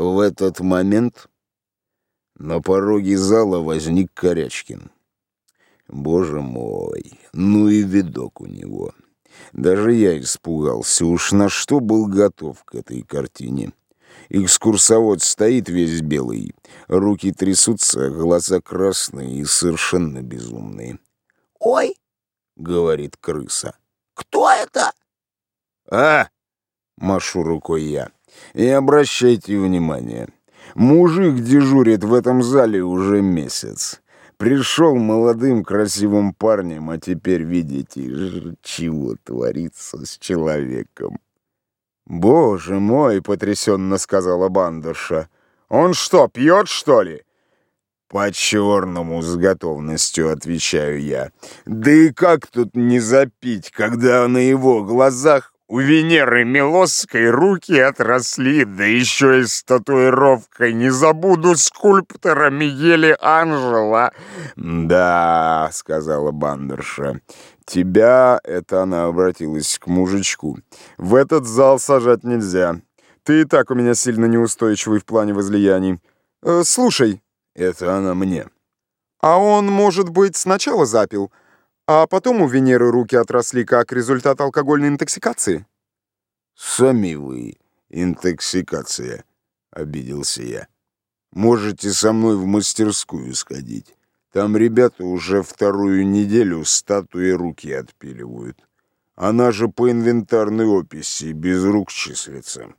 В этот момент на пороге зала возник Корячкин. Боже мой, ну и видок у него. Даже я испугался, уж на что был готов к этой картине. Экскурсовод стоит весь белый, руки трясутся, глаза красные и совершенно безумные. «Ой!» — говорит крыса. «Кто это?» «А!» — машу рукой я. «И обращайте внимание, мужик дежурит в этом зале уже месяц. Пришел молодым красивым парнем, а теперь видите, чего творится с человеком». «Боже мой!» — потрясенно сказала бандерша. «Он что, пьет, что ли?» «По-черному с готовностью», — отвечаю я. «Да и как тут не запить, когда на его глазах у Венеры Милосской руки отросли, да еще и с татуировкой не забуду скульптора Мигеля Анжела». «Да», — сказала бандерша, — «тебя, — это она обратилась к мужичку, — в этот зал сажать нельзя. Ты и так у меня сильно неустойчивый в плане возлияний. Э, слушай». Это она мне. «А он, может быть, сначала запил, а потом у Венеры руки отросли как результат алкогольной интоксикации?» «Сами вы интоксикация», — обиделся я. «Можете со мной в мастерскую сходить. Там ребята уже вторую неделю статуи руки отпиливают. Она же по инвентарной описи без рук числится».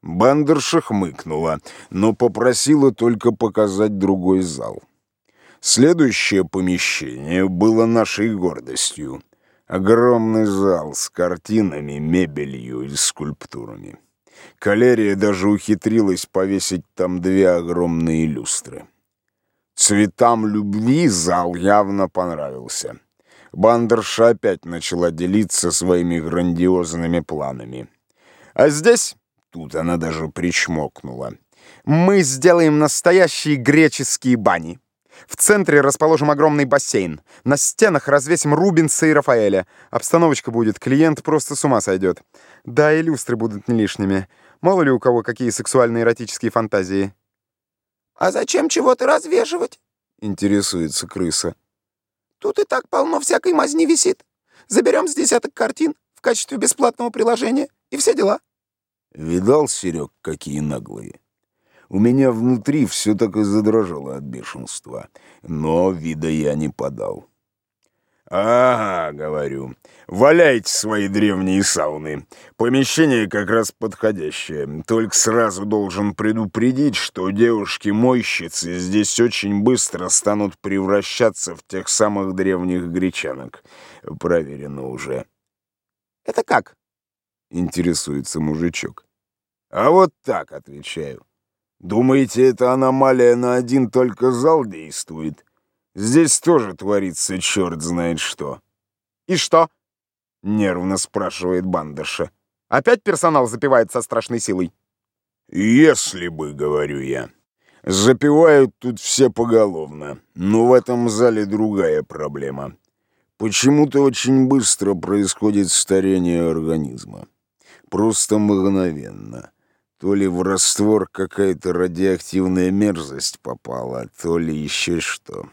Бандерша хмыкнула, но попросила только показать другой зал. Следующее помещение было нашей гордостью. Огромный зал с картинами, мебелью и скульптурами. Калерия даже ухитрилась повесить там две огромные люстры. Цветам любви зал явно понравился. Бандерша опять начала делиться своими грандиозными планами. А здесь Тут она даже причмокнула. «Мы сделаем настоящие греческие бани. В центре расположим огромный бассейн. На стенах развесим Рубинса и Рафаэля. Обстановочка будет, клиент просто с ума сойдет. Да, и люстры будут не лишними. Мало ли у кого какие сексуальные эротические фантазии». «А зачем чего-то развешивать?» — интересуется крыса. «Тут и так полно всякой мазни висит. Заберем с десяток картин в качестве бесплатного приложения, и все дела». Видал, Серег, какие наглые? У меня внутри все так и задрожало от бешенства, но вида я не подал. «Ага», — говорю, — «валяйте свои древние сауны. Помещение как раз подходящее. Только сразу должен предупредить, что девушки-мойщицы здесь очень быстро станут превращаться в тех самых древних гречанок. Проверено уже». «Это как?» интересуется мужичок. А вот так, отвечаю. Думаете, эта аномалия на один только зал действует? Здесь тоже творится черт знает что. И что? Нервно спрашивает Бандыша. Опять персонал запивает со страшной силой? Если бы, говорю я. Запивают тут все поголовно, но в этом зале другая проблема. Почему-то очень быстро происходит старение организма просто мгновенно. То ли в раствор какая-то радиоактивная мерзость попала, то ли еще что.